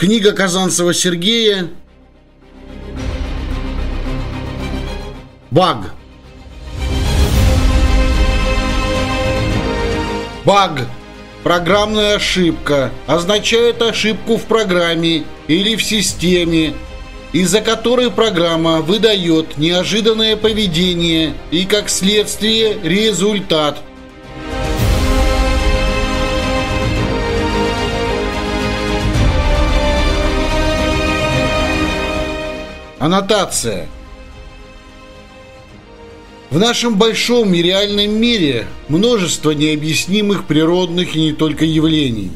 Книга Казанцева Сергея Баг. Баг. Программная ошибка означает ошибку в программе или в системе, из-за которой программа выдает неожиданное поведение и, как следствие, результат – Аннотация. В нашем большом и реальном мире множество необъяснимых природных и не только явлений.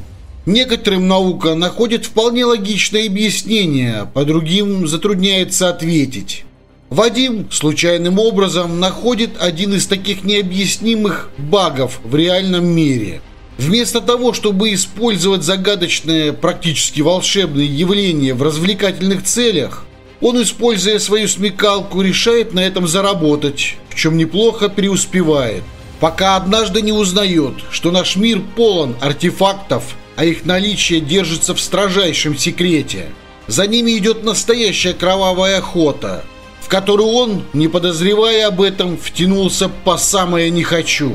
Некоторым наука находит вполне логичное объяснение, по другим затрудняется ответить. Вадим случайным образом находит один из таких необъяснимых багов в реальном мире. Вместо того, чтобы использовать загадочное, практически волшебные явления в развлекательных целях, он, используя свою смекалку, решает на этом заработать, в чем неплохо преуспевает. Пока однажды не узнает, что наш мир полон артефактов, а их наличие держится в строжайшем секрете. За ними идет настоящая кровавая охота, в которую он, не подозревая об этом, втянулся по самое «не хочу».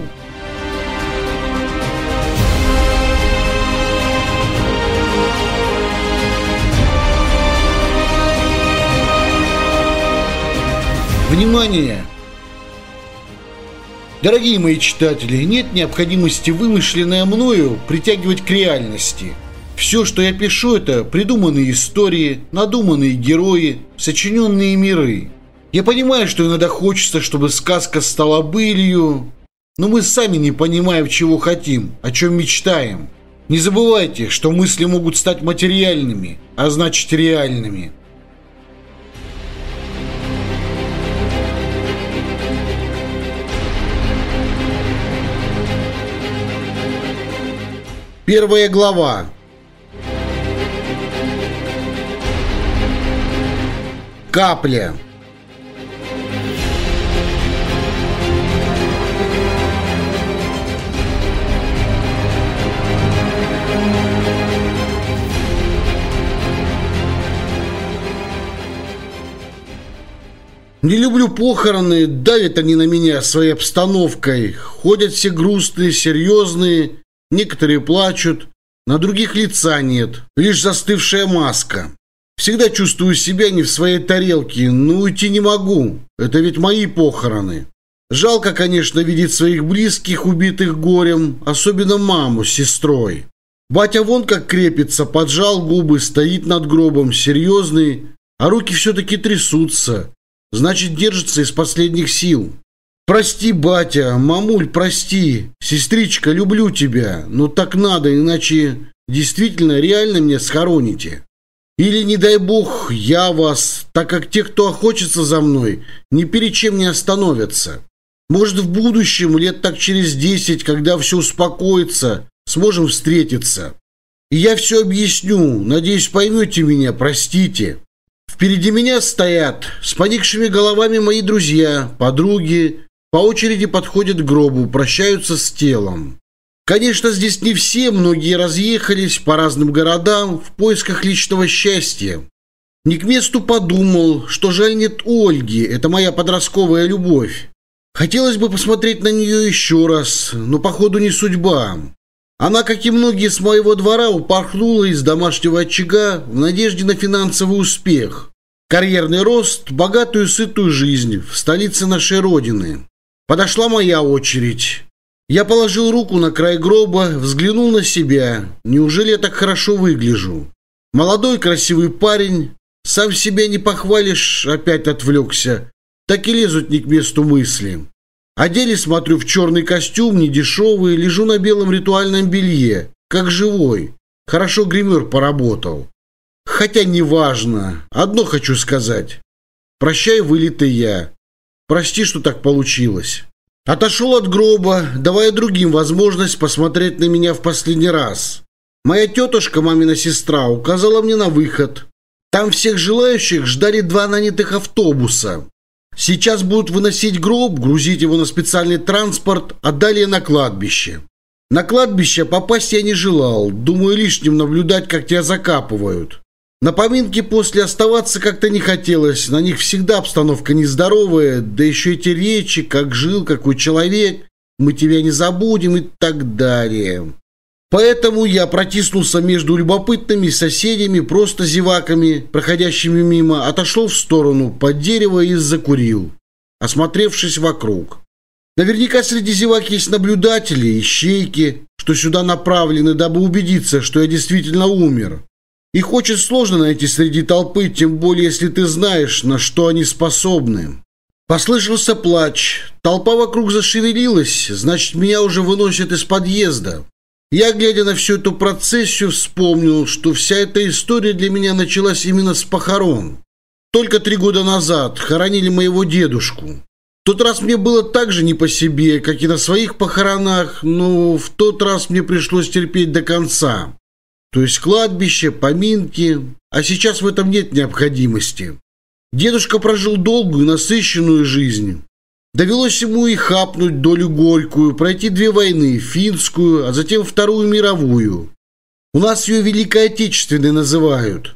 Внимание! Дорогие мои читатели, нет необходимости вымышленное мною притягивать к реальности. Все, что я пишу, это придуманные истории, надуманные герои, сочиненные миры. Я понимаю, что иногда хочется, чтобы сказка стала былью, но мы сами не понимаем, чего хотим, о чем мечтаем. Не забывайте, что мысли могут стать материальными, а значит реальными. Первая глава. Капля. Не люблю похороны, давят они на меня своей обстановкой. Ходят все грустные, серьезные, Некоторые плачут, на других лица нет, лишь застывшая маска. Всегда чувствую себя не в своей тарелке, но уйти не могу. Это ведь мои похороны. Жалко, конечно, видеть своих близких, убитых горем, особенно маму с сестрой. Батя вон как крепится, поджал губы, стоит над гробом, серьезный, а руки все-таки трясутся. Значит, держится из последних сил. Прости, батя, мамуль, прости. Сестричка, люблю тебя. Но так надо, иначе действительно реально меня схороните. Или, не дай бог, я вас, так как те, кто охотится за мной, ни перед чем не остановятся. Может, в будущем, лет так через десять, когда все успокоится, сможем встретиться. И я все объясню. Надеюсь, поймете меня, простите. Впереди меня стоят с поникшими головами мои друзья, подруги, по очереди подходят к гробу, прощаются с телом. Конечно, здесь не все, многие разъехались по разным городам в поисках личного счастья. Не к месту подумал, что жаль нет Ольги, это моя подростковая любовь. Хотелось бы посмотреть на нее еще раз, но походу не судьба. Она, как и многие с моего двора, упорхнула из домашнего очага в надежде на финансовый успех, карьерный рост, богатую сытую жизнь в столице нашей родины. Подошла моя очередь. Я положил руку на край гроба, взглянул на себя. Неужели я так хорошо выгляжу? Молодой красивый парень, сам себе не похвалишь, опять отвлекся. Так и лезут не к месту мысли. Одели, смотрю, в черный костюм, недешевый, лежу на белом ритуальном белье, как живой. Хорошо гример поработал. Хотя неважно, одно хочу сказать. Прощай, вылитый я. Прости, что так получилось. Отошел от гроба, давая другим возможность посмотреть на меня в последний раз. Моя тетушка, мамина сестра, указала мне на выход. Там всех желающих ждали два нанятых автобуса. Сейчас будут выносить гроб, грузить его на специальный транспорт, а далее на кладбище. На кладбище попасть я не желал. Думаю, лишним наблюдать, как тебя закапывают. На поминке после оставаться как-то не хотелось. На них всегда обстановка нездоровая, да еще эти речи, как жил, какой человек, мы тебя не забудем и так далее. Поэтому я протиснулся между любопытными соседями, просто зеваками, проходящими мимо, отошел в сторону под дерево и закурил, осмотревшись вокруг. Наверняка среди зевак есть наблюдатели, ищейки, что сюда направлены, дабы убедиться, что я действительно умер. Их очень сложно найти среди толпы, тем более, если ты знаешь, на что они способны. Послышался плач. Толпа вокруг зашевелилась, значит, меня уже выносят из подъезда. Я, глядя на всю эту процессию, вспомнил, что вся эта история для меня началась именно с похорон. Только три года назад хоронили моего дедушку. В тот раз мне было так же не по себе, как и на своих похоронах, но в тот раз мне пришлось терпеть до конца то есть кладбище, поминки, а сейчас в этом нет необходимости. Дедушка прожил долгую, насыщенную жизнь. Довелось ему и хапнуть долю горькую, пройти две войны, финскую, а затем Вторую мировую. У нас ее Великой Отечественной называют.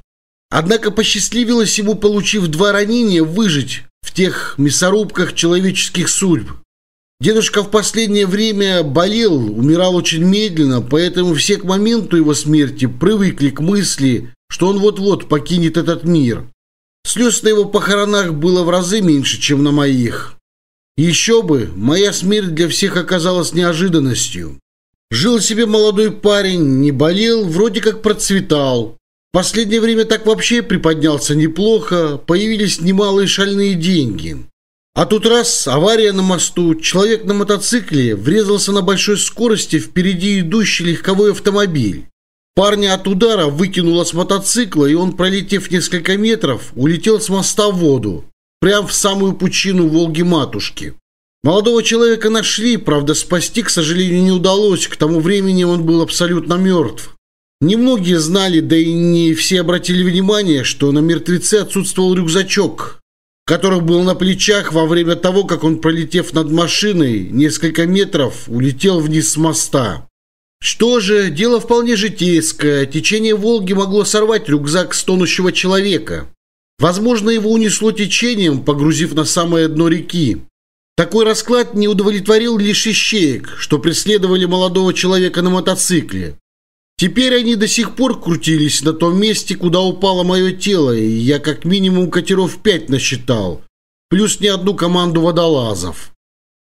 Однако посчастливилось ему, получив два ранения, выжить в тех мясорубках человеческих судьб. Дедушка в последнее время болел, умирал очень медленно, поэтому все к моменту его смерти привыкли к мысли, что он вот-вот покинет этот мир. Слез на его похоронах было в разы меньше, чем на моих. Еще бы, моя смерть для всех оказалась неожиданностью. Жил себе молодой парень, не болел, вроде как процветал. Последнее время так вообще приподнялся неплохо, появились немалые шальные деньги. А тут раз авария на мосту, человек на мотоцикле врезался на большой скорости впереди идущий легковой автомобиль. Парня от удара выкинуло с мотоцикла, и он, пролетев несколько метров, улетел с моста в воду, прямо в самую пучину Волги-матушки. Молодого человека нашли, правда, спасти, к сожалению, не удалось, к тому времени он был абсолютно мертв. Немногие знали, да и не все обратили внимание, что на мертвеце отсутствовал рюкзачок, которых был на плечах во время того, как он, пролетев над машиной несколько метров, улетел вниз с моста. Что же, дело вполне житейское. Течение Волги могло сорвать рюкзак с тонущего человека. Возможно, его унесло течением, погрузив на самое дно реки. Такой расклад не удовлетворил лишь ищеек, что преследовали молодого человека на мотоцикле. Теперь они до сих пор крутились на том месте, куда упало мое тело, и я как минимум катеров пять насчитал, плюс не одну команду водолазов.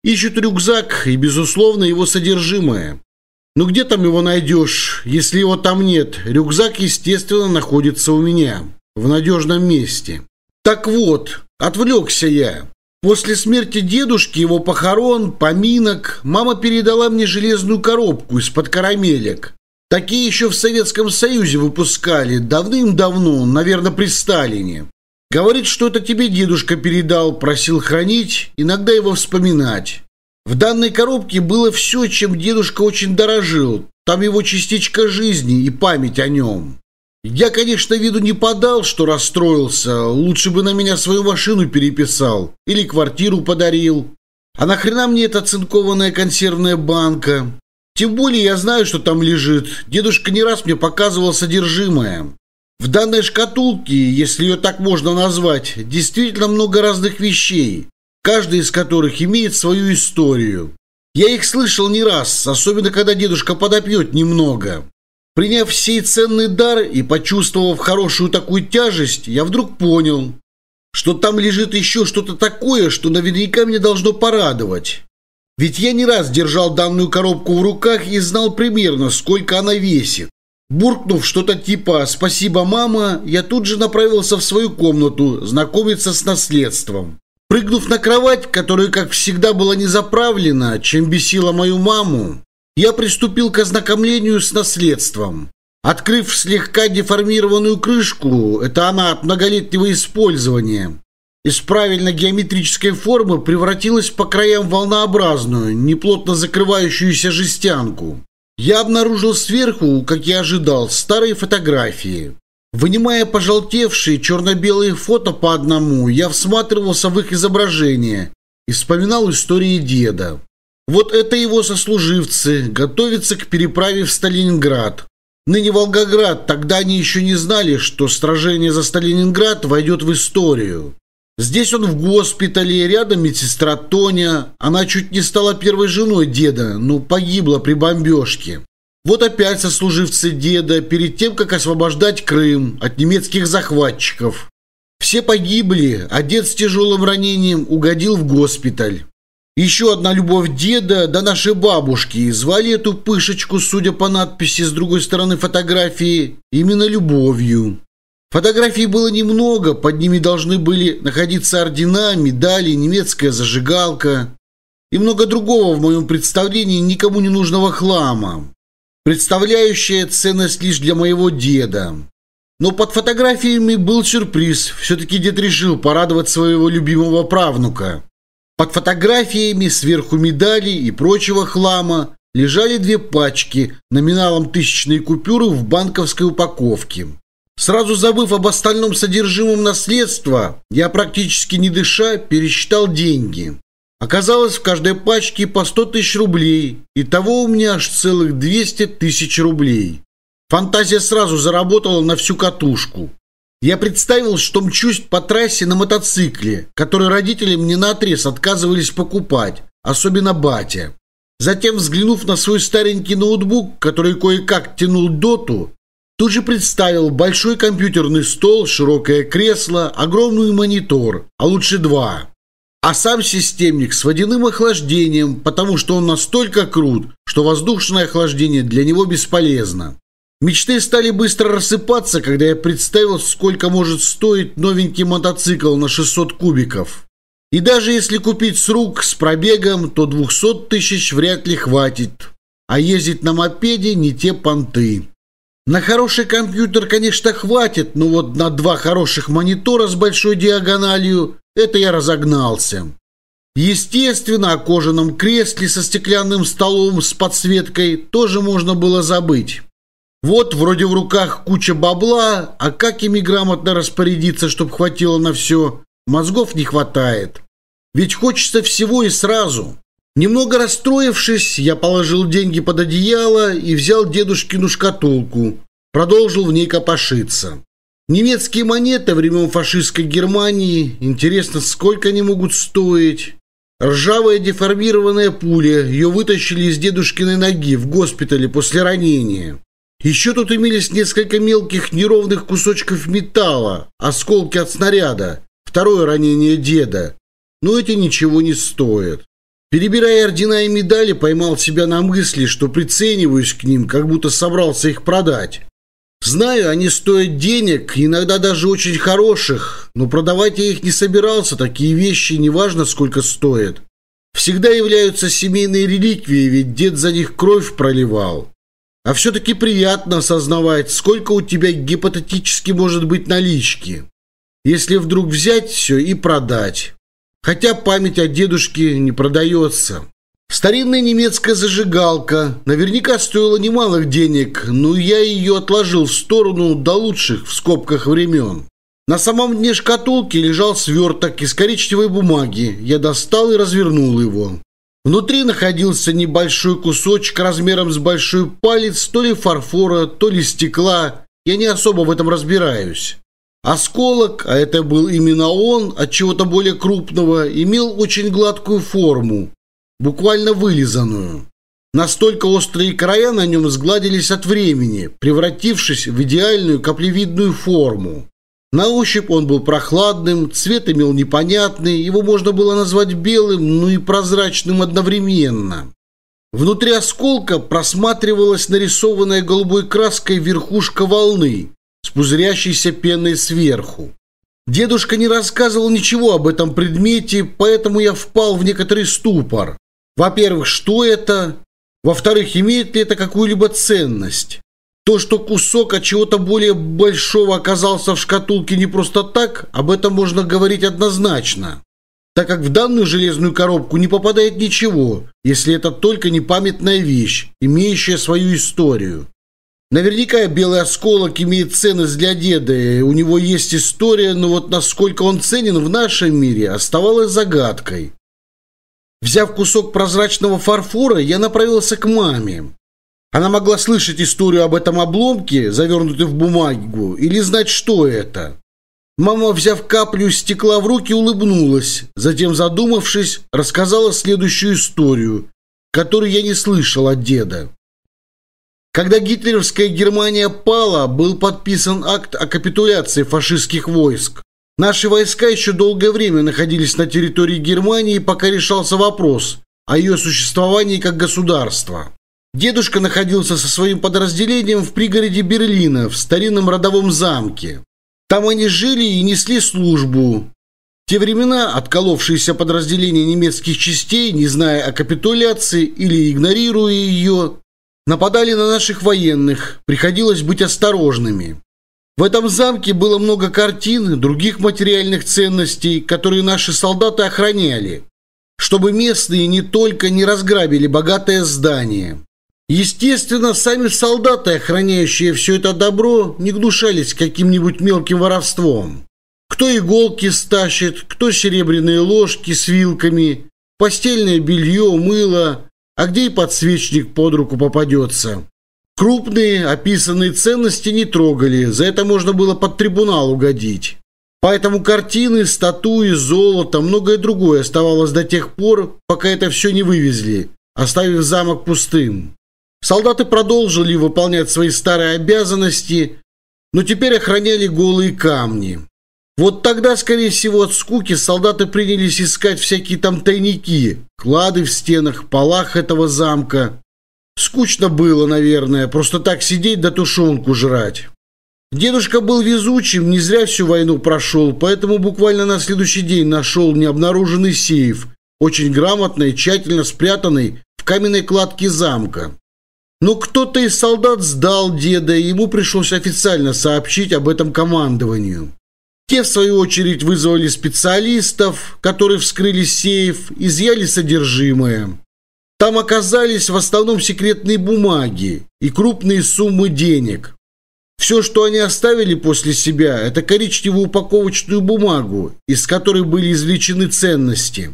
Ищут рюкзак и, безусловно, его содержимое. Но где там его найдешь, если его там нет? Рюкзак, естественно, находится у меня, в надежном месте. Так вот, отвлекся я. После смерти дедушки, его похорон, поминок, мама передала мне железную коробку из-под карамелек – Такие еще в Советском Союзе выпускали давным-давно, наверное, при Сталине. Говорит, что это тебе дедушка передал, просил хранить, иногда его вспоминать. В данной коробке было все, чем дедушка очень дорожил. Там его частичка жизни и память о нем. Я, конечно, виду не подал, что расстроился. Лучше бы на меня свою машину переписал или квартиру подарил. А нахрена мне эта цинкованная консервная банка? Тем более я знаю, что там лежит. Дедушка не раз мне показывал содержимое. В данной шкатулке, если ее так можно назвать, действительно много разных вещей, каждая из которых имеет свою историю. Я их слышал не раз, особенно когда дедушка подопьет немного. Приняв сей ценный дар и почувствовав хорошую такую тяжесть, я вдруг понял, что там лежит еще что-то такое, что наверняка меня должно порадовать. Ведь я не раз держал данную коробку в руках и знал примерно, сколько она весит. Буркнув что-то типа «Спасибо, мама», я тут же направился в свою комнату знакомиться с наследством. Прыгнув на кровать, которая, как всегда, была не заправлена, чем бесила мою маму, я приступил к ознакомлению с наследством. Открыв слегка деформированную крышку, это она от многолетнего использования, из правильно геометрической формы превратилась по краям волнообразную, неплотно закрывающуюся жестянку. Я обнаружил сверху, как я ожидал, старые фотографии. Вынимая пожелтевшие черно-белые фото по одному, я всматривался в их изображение и вспоминал истории деда. Вот это его сослуживцы готовятся к переправе в Сталинград. Ныне Волгоград, тогда они еще не знали, что сражение за Сталинград войдет в историю. Здесь он в госпитале, рядом медсестра Тоня. Она чуть не стала первой женой деда, но погибла при бомбежке. Вот опять сослуживцы деда, перед тем, как освобождать Крым от немецких захватчиков. Все погибли, а дед с тяжелым ранением угодил в госпиталь. Еще одна любовь деда до нашей бабушки. Звали эту пышечку, судя по надписи с другой стороны фотографии, именно любовью. Фотографий было немного, под ними должны были находиться ордена, медали, немецкая зажигалка и много другого в моем представлении никому не нужного хлама, представляющая ценность лишь для моего деда. Но под фотографиями был сюрприз, все-таки дед решил порадовать своего любимого правнука. Под фотографиями, сверху медалей и прочего хлама лежали две пачки номиналом тысячные купюры в банковской упаковке. Сразу забыв об остальном содержимом наследства, я практически не дыша пересчитал деньги. Оказалось, в каждой пачке по 100 тысяч рублей. и того у меня аж целых 200 тысяч рублей. Фантазия сразу заработала на всю катушку. Я представил, что мчусь по трассе на мотоцикле, который родители мне наотрез отказывались покупать, особенно батя. Затем, взглянув на свой старенький ноутбук, который кое-как тянул доту, Тут же представил большой компьютерный стол, широкое кресло, огромный монитор, а лучше два. А сам системник с водяным охлаждением, потому что он настолько крут, что воздушное охлаждение для него бесполезно. Мечты стали быстро рассыпаться, когда я представил, сколько может стоить новенький мотоцикл на 600 кубиков. И даже если купить с рук с пробегом, то 200 тысяч вряд ли хватит. А ездить на мопеде не те понты. На хороший компьютер, конечно, хватит, но вот на два хороших монитора с большой диагональю это я разогнался. Естественно, о кожаном кресле со стеклянным столом с подсветкой тоже можно было забыть. Вот вроде в руках куча бабла, а как ими грамотно распорядиться, чтобы хватило на все, мозгов не хватает. Ведь хочется всего и сразу. Немного расстроившись, я положил деньги под одеяло и взял дедушкину шкатулку. Продолжил в ней копошиться. Немецкие монеты времен фашистской Германии. Интересно, сколько они могут стоить? Ржавая деформированная пуля. Ее вытащили из дедушкиной ноги в госпитале после ранения. Еще тут имелись несколько мелких неровных кусочков металла, осколки от снаряда, второе ранение деда. Но эти ничего не стоят. Перебирая ордена и медали, поймал себя на мысли, что прицениваюсь к ним, как будто собрался их продать. Знаю, они стоят денег, иногда даже очень хороших, но продавать я их не собирался, такие вещи неважно сколько стоят. Всегда являются семейные реликвии, ведь дед за них кровь проливал. А все-таки приятно осознавать, сколько у тебя гипотетически может быть налички, если вдруг взять все и продать хотя память о дедушке не продается. Старинная немецкая зажигалка наверняка стоила немалых денег, но я ее отложил в сторону до лучших в скобках времен. На самом дне шкатулки лежал сверток из коричневой бумаги. Я достал и развернул его. Внутри находился небольшой кусочек размером с большой палец, то ли фарфора, то ли стекла. Я не особо в этом разбираюсь. Осколок, а это был именно он, от чего-то более крупного, имел очень гладкую форму, буквально вылизанную. Настолько острые края на нем сгладились от времени, превратившись в идеальную каплевидную форму. На ощупь он был прохладным, цвет имел непонятный, его можно было назвать белым, но и прозрачным одновременно. Внутри осколка просматривалась нарисованная голубой краской верхушка волны, спузырящийся пеной сверху. Дедушка не рассказывал ничего об этом предмете, поэтому я впал в некоторый ступор. Во-первых, что это? Во-вторых, имеет ли это какую-либо ценность? То, что кусок от чего-то более большого оказался в шкатулке не просто так, об этом можно говорить однозначно, так как в данную железную коробку не попадает ничего, если это только непамятная вещь, имеющая свою историю. Наверняка белый осколок имеет ценность для деда, у него есть история, но вот насколько он ценен в нашем мире, оставалось загадкой. Взяв кусок прозрачного фарфора, я направился к маме. Она могла слышать историю об этом обломке, завернутой в бумагу, или знать, что это. Мама, взяв каплю стекла в руки, улыбнулась, затем, задумавшись, рассказала следующую историю, которую я не слышал от деда. Когда гитлеровская Германия пала, был подписан акт о капитуляции фашистских войск. Наши войска еще долгое время находились на территории Германии, пока решался вопрос о ее существовании как государства. Дедушка находился со своим подразделением в пригороде Берлина, в старинном родовом замке. Там они жили и несли службу. В те времена отколовшиеся подразделения немецких частей, не зная о капитуляции или игнорируя ее, нападали на наших военных, приходилось быть осторожными. В этом замке было много картин других материальных ценностей, которые наши солдаты охраняли, чтобы местные не только не разграбили богатое здание. Естественно, сами солдаты, охраняющие все это добро, не гнушались каким-нибудь мелким воровством. Кто иголки стащит, кто серебряные ложки с вилками, постельное белье, мыло – а где и подсвечник под руку попадется. Крупные описанные ценности не трогали, за это можно было под трибунал угодить. Поэтому картины, статуи, золото, многое другое оставалось до тех пор, пока это все не вывезли, оставив замок пустым. Солдаты продолжили выполнять свои старые обязанности, но теперь охраняли голые камни. Вот тогда, скорее всего, от скуки солдаты принялись искать всякие там тайники, клады в стенах, полах этого замка. Скучно было, наверное, просто так сидеть да тушенку жрать. Дедушка был везучим, не зря всю войну прошел, поэтому буквально на следующий день нашел необнаруженный сейф, очень грамотный, тщательно спрятанный в каменной кладке замка. Но кто-то из солдат сдал деда, и ему пришлось официально сообщить об этом командованию. Те, в свою очередь, вызвали специалистов, которые вскрыли сейф, изъяли содержимое. Там оказались в основном секретные бумаги и крупные суммы денег. Все, что они оставили после себя, это коричневую упаковочную бумагу, из которой были извлечены ценности.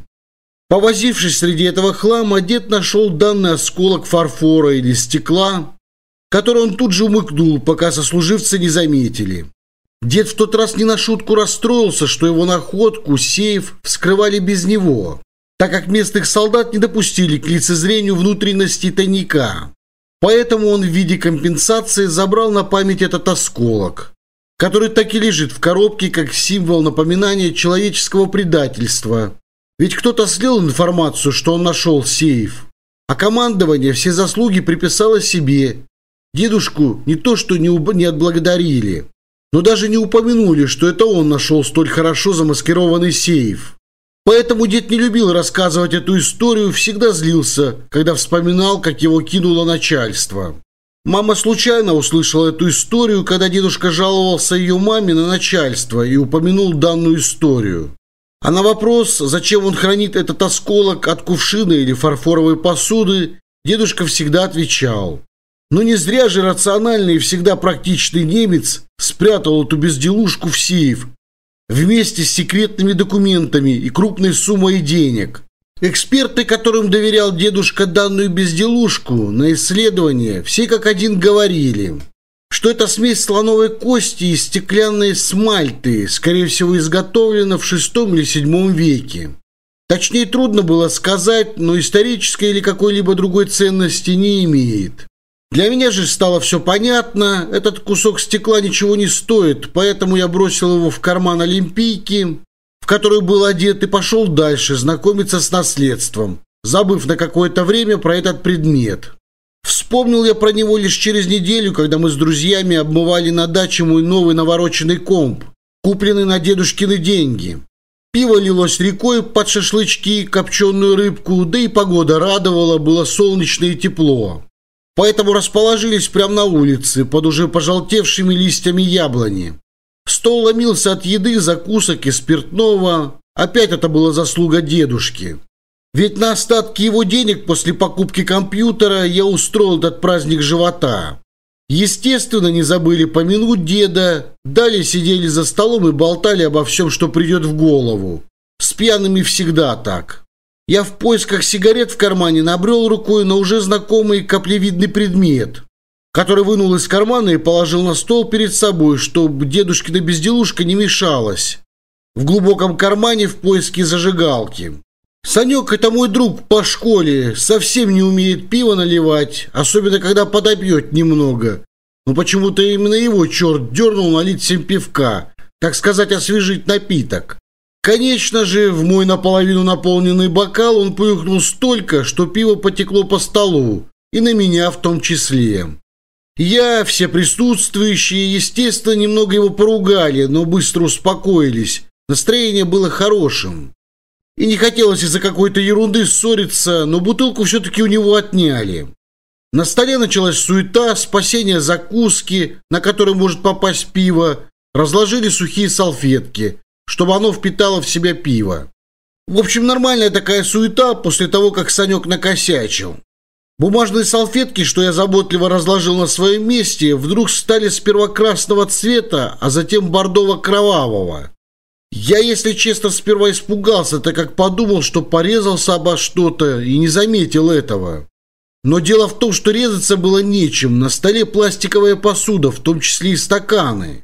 Повозившись среди этого хлама, дед нашел данный осколок фарфора или стекла, который он тут же умыкнул, пока сослуживцы не заметили. Дед в тот раз не на шутку расстроился, что его находку, сейф вскрывали без него, так как местных солдат не допустили к лицезрению внутренности тайника. Поэтому он в виде компенсации забрал на память этот осколок, который так и лежит в коробке как символ напоминания человеческого предательства. Ведь кто-то слил информацию, что он нашел сейф, а командование все заслуги приписало себе. Дедушку не то что не, не отблагодарили, но даже не упомянули, что это он нашел столь хорошо замаскированный сейф. Поэтому дед не любил рассказывать эту историю, всегда злился, когда вспоминал, как его кинуло начальство. Мама случайно услышала эту историю, когда дедушка жаловался ее маме на начальство и упомянул данную историю. А на вопрос, зачем он хранит этот осколок от кувшина или фарфоровой посуды, дедушка всегда отвечал но не зря же рациональный и всегда практичный немец спрятал эту безделушку в сейф вместе с секретными документами и крупной суммой денег. Эксперты, которым доверял дедушка данную безделушку на исследование, все как один говорили, что это смесь слоновой кости и стеклянной смальты, скорее всего, изготовлена в VI или VII веке. Точнее, трудно было сказать, но исторической или какой-либо другой ценности не имеет. Для меня же стало все понятно. Этот кусок стекла ничего не стоит, поэтому я бросил его в карман Олимпийки, в которую был одет, и пошел дальше знакомиться с наследством, забыв на какое-то время про этот предмет. Вспомнил я про него лишь через неделю, когда мы с друзьями обмывали на даче мой новый навороченный комп, купленный на дедушкины деньги. Пиво лилось рекой под шашлычки, копченую рыбку, да и погода радовала, было солнечно и тепло. Поэтому расположились прямо на улице, под уже пожелтевшими листьями яблони. Стол ломился от еды, закусок и спиртного. Опять это была заслуга дедушки. Ведь на остатки его денег после покупки компьютера я устроил этот праздник живота. Естественно, не забыли помянуть деда. Далее сидели за столом и болтали обо всем, что придет в голову. С пьяными всегда так. Я в поисках сигарет в кармане набрел рукой на уже знакомый каплевидный предмет, который вынул из кармана и положил на стол перед собой, чтобы дедушкина безделушка не мешалась. В глубоком кармане в поиске зажигалки. Санек – это мой друг по школе, совсем не умеет пиво наливать, особенно когда подопьет немного. Но почему-то именно его черт дернул налить всем пивка, так сказать, освежить напиток. Конечно же, в мой наполовину наполненный бокал он плюхнул столько, что пиво потекло по столу, и на меня в том числе. Я, все присутствующие, естественно, немного его поругали, но быстро успокоились. Настроение было хорошим. И не хотелось из-за какой-то ерунды ссориться, но бутылку все-таки у него отняли. На столе началась суета, спасение закуски, на которой может попасть пиво, разложили сухие салфетки – чтобы оно впитало в себя пиво. В общем, нормальная такая суета после того, как Санек накосячил. Бумажные салфетки, что я заботливо разложил на своем месте, вдруг стали сперва красного цвета, а затем бордово-кровавого. Я, если честно, сперва испугался, так как подумал, что порезался обо что-то и не заметил этого. Но дело в том, что резаться было нечем. На столе пластиковая посуда, в том числе и стаканы.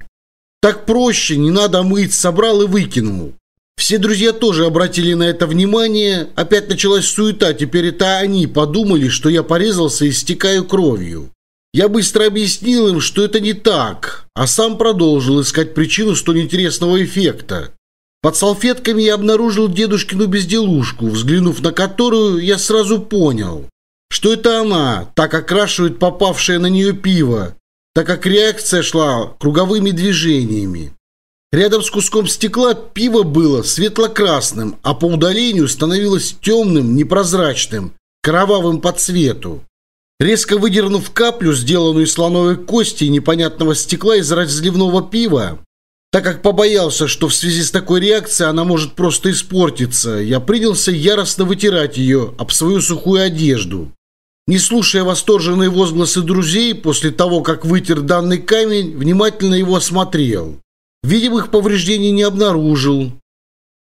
Так проще, не надо мыть, собрал и выкинул. Все друзья тоже обратили на это внимание. Опять началась суета, теперь это они подумали, что я порезался и стекаю кровью. Я быстро объяснил им, что это не так, а сам продолжил искать причину столь интересного эффекта. Под салфетками я обнаружил дедушкину безделушку, взглянув на которую, я сразу понял, что это она так окрашивает попавшее на нее пиво, так как реакция шла круговыми движениями. Рядом с куском стекла пиво было светло-красным, а по удалению становилось темным, непрозрачным, кровавым по цвету. Резко выдернув каплю, сделанную из слоновой кости и непонятного стекла из разливного пива, так как побоялся, что в связи с такой реакцией она может просто испортиться, я принялся яростно вытирать ее об свою сухую одежду. Не слушая восторженные возгласы друзей, после того, как вытер данный камень, внимательно его осмотрел. Видимых повреждений не обнаружил.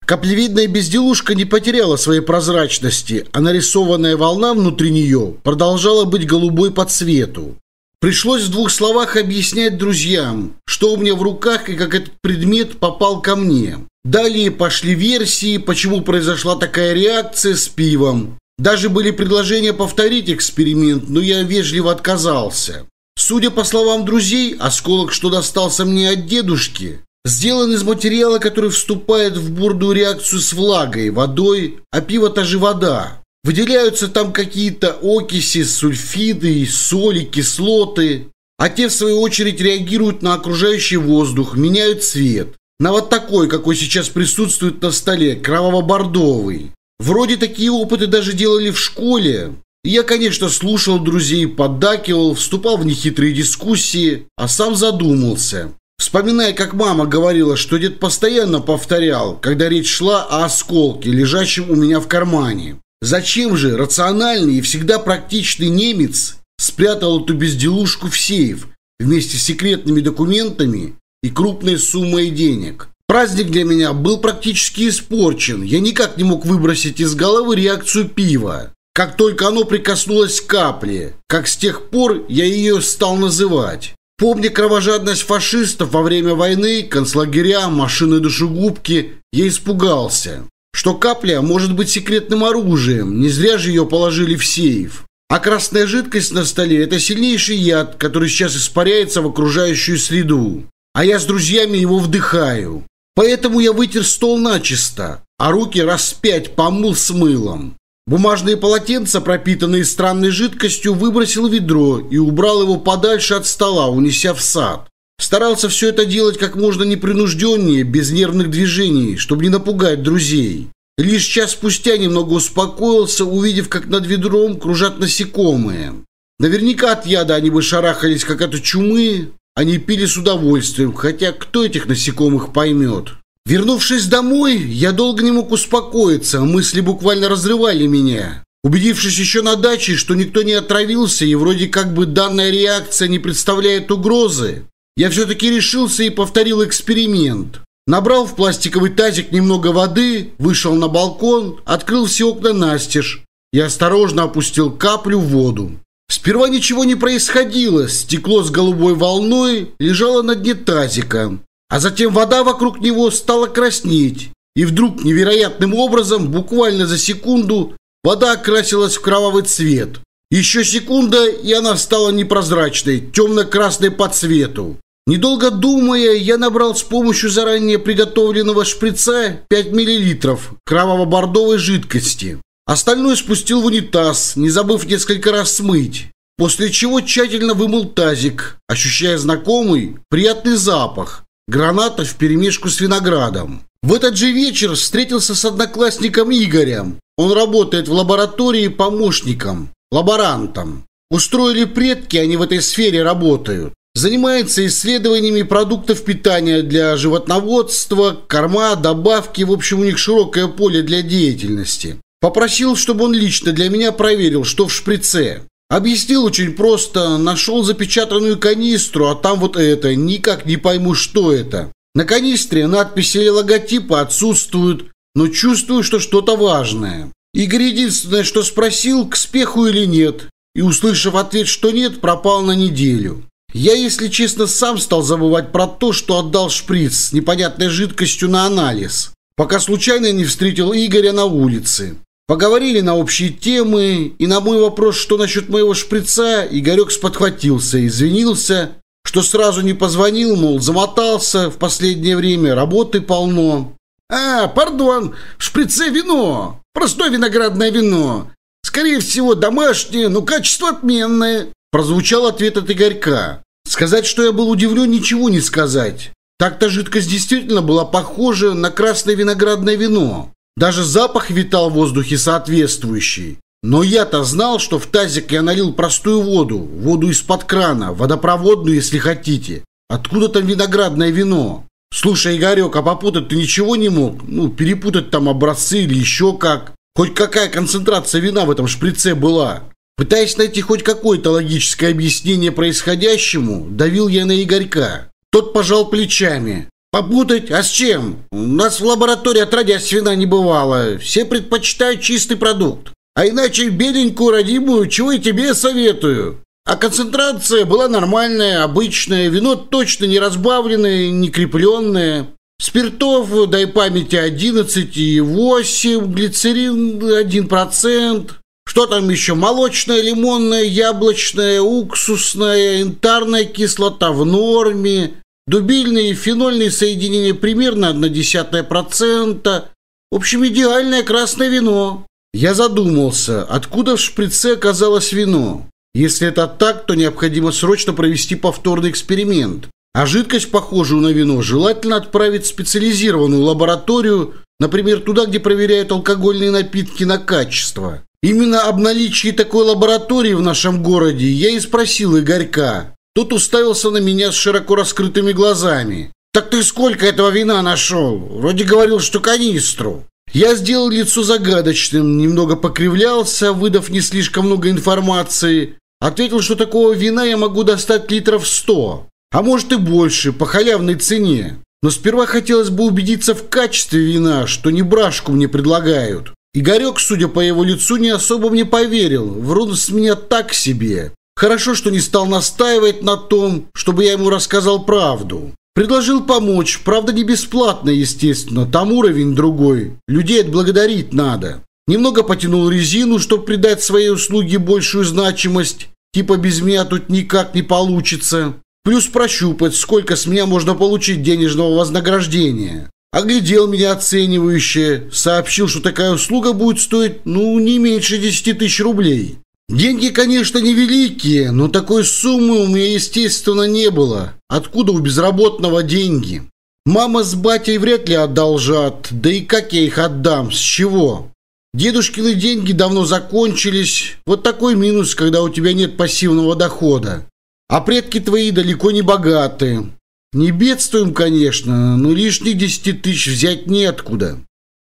Каплевидная безделушка не потеряла своей прозрачности, а нарисованная волна внутри нее продолжала быть голубой по цвету. Пришлось в двух словах объяснять друзьям, что у меня в руках и как этот предмет попал ко мне. Далее пошли версии, почему произошла такая реакция с пивом. Даже были предложения повторить эксперимент, но я вежливо отказался. Судя по словам друзей, осколок, что достался мне от дедушки, сделан из материала, который вступает в бурную реакцию с влагой, водой, а пиво-то же вода. Выделяются там какие-то окиси, сульфиды, соли, кислоты. А те, в свою очередь, реагируют на окружающий воздух, меняют цвет. На вот такой, какой сейчас присутствует на столе, кроваво-бордовый. Вроде такие опыты даже делали в школе. Я, конечно, слушал друзей, поддакивал, вступал в нехитрые дискуссии, а сам задумался. Вспоминая, как мама говорила, что дед постоянно повторял, когда речь шла о осколке, лежащем у меня в кармане. Зачем же рациональный и всегда практичный немец спрятал эту безделушку в сейф вместе с секретными документами и крупной суммой денег? Праздник для меня был практически испорчен. Я никак не мог выбросить из головы реакцию пива. Как только оно прикоснулось к капле, как с тех пор я ее стал называть. Помня кровожадность фашистов во время войны, концлагеря, машины душегубки, я испугался, что капля может быть секретным оружием, не зря же ее положили в сейф. А красная жидкость на столе – это сильнейший яд, который сейчас испаряется в окружающую среду. А я с друзьями его вдыхаю. Поэтому я вытер стол начисто, а руки распять помыл с мылом. Бумажные полотенца, пропитанные странной жидкостью, выбросил в ведро и убрал его подальше от стола, унеся в сад. Старался все это делать как можно непринужденнее, без нервных движений, чтобы не напугать друзей. Лишь час спустя немного успокоился, увидев, как над ведром кружат насекомые. Наверняка от яда они бы шарахались, как от чумы, они пили с удовольствием, хотя кто этих насекомых поймет? Вернувшись домой, я долго не мог успокоиться, а мысли буквально разрывали меня. Убедившись еще на даче, что никто не отравился и вроде как бы данная реакция не представляет угрозы, я все-таки решился и повторил эксперимент. Набрал в пластиковый тазик немного воды, вышел на балкон, открыл все окна настежь и осторожно опустил каплю в воду. Сперва ничего не происходило, стекло с голубой волной лежало на дне тазика, а затем вода вокруг него стала краснеть, и вдруг невероятным образом, буквально за секунду, вода окрасилась в кровавый цвет. Еще секунда, и она стала непрозрачной, темно-красной по цвету. Недолго думая, я набрал с помощью заранее приготовленного шприца 5 мл кроваво-бордовой жидкости. Остальное спустил в унитаз, не забыв несколько раз смыть, после чего тщательно вымыл тазик, ощущая знакомый, приятный запах граната в перемешку с виноградом. В этот же вечер встретился с одноклассником Игорем. Он работает в лаборатории помощником, лаборантом. Устроили предки, они в этой сфере работают. Занимается исследованиями продуктов питания для животноводства, корма, добавки. В общем, у них широкое поле для деятельности. Попросил, чтобы он лично для меня проверил, что в шприце. Объяснил очень просто, нашел запечатанную канистру, а там вот это, никак не пойму, что это. На канистре надписи и логотипы отсутствуют, но чувствую, что что-то важное. Игорь единственное, что спросил, к спеху или нет, и, услышав ответ, что нет, пропал на неделю. Я, если честно, сам стал забывать про то, что отдал шприц с непонятной жидкостью на анализ, пока случайно не встретил Игоря на улице. Поговорили на общие темы, и на мой вопрос, что насчет моего шприца, Игорек сподхватился, извинился, что сразу не позвонил, мол, замотался в последнее время, работы полно. «А, пардон, в шприце вино, простое виноградное вино. Скорее всего, домашнее, но качество отменное», прозвучал ответ от Игорька. Сказать, что я был удивлен, ничего не сказать. Так-то жидкость действительно была похожа на красное виноградное вино. Даже запах витал в воздухе соответствующий. Но я-то знал, что в тазик я налил простую воду, воду из-под крана, водопроводную, если хотите. Откуда там виноградное вино? Слушай, Игорек, а попутать ты ничего не мог? Ну, перепутать там образцы или еще как? Хоть какая концентрация вина в этом шприце была? Пытаясь найти хоть какое-то логическое объяснение происходящему, давил я на Игорька. Тот пожал плечами. Побудать, а с чем? У нас в лаборатории отродясь свина не бывало. Все предпочитают чистый продукт. А иначе беленькую родимую, чего и тебе советую. А концентрация была нормальная, обычная, вино точно не разбавленное, не крепленное. Спиртов, дай памяти, 11,8, глицерин 1%. Что там еще? Молочная, лимонная, яблочная, уксусная, интарная кислота в норме дубильные и фенольные соединения примерно 0,1%. В общем, идеальное красное вино. Я задумался, откуда в шприце оказалось вино. Если это так, то необходимо срочно провести повторный эксперимент. А жидкость, похожую на вино, желательно отправить в специализированную лабораторию, например, туда, где проверяют алкогольные напитки на качество. Именно об наличии такой лаборатории в нашем городе я и спросил Игорька. Тут уставился на меня с широко раскрытыми глазами. «Так ты сколько этого вина нашел? Вроде говорил, что канистру». Я сделал лицо загадочным, немного покривлялся, выдав не слишком много информации. Ответил, что такого вина я могу достать литров сто, а может и больше, по халявной цене. Но сперва хотелось бы убедиться в качестве вина, что не брашку мне предлагают. Игорек, судя по его лицу, не особо мне поверил. Врун с меня так себе. Хорошо, что не стал настаивать на том, чтобы я ему рассказал правду. Предложил помочь, правда не бесплатно, естественно, там уровень другой. Людей отблагодарить надо. Немного потянул резину, чтобы придать своей услуге большую значимость. Типа без меня тут никак не получится. Плюс прощупать, сколько с меня можно получить денежного вознаграждения. Оглядел меня оценивающе, сообщил, что такая услуга будет стоить, ну, не меньше 10 тысяч рублей. Деньги, конечно, невеликие, но такой суммы у меня, естественно, не было. Откуда у безработного деньги? Мама с батей вряд ли одолжат, да и как я их отдам, с чего? Дедушкины деньги давно закончились. Вот такой минус, когда у тебя нет пассивного дохода. А предки твои далеко не богаты. Не бедствуем, конечно, но лишних десяти тысяч взять неоткуда.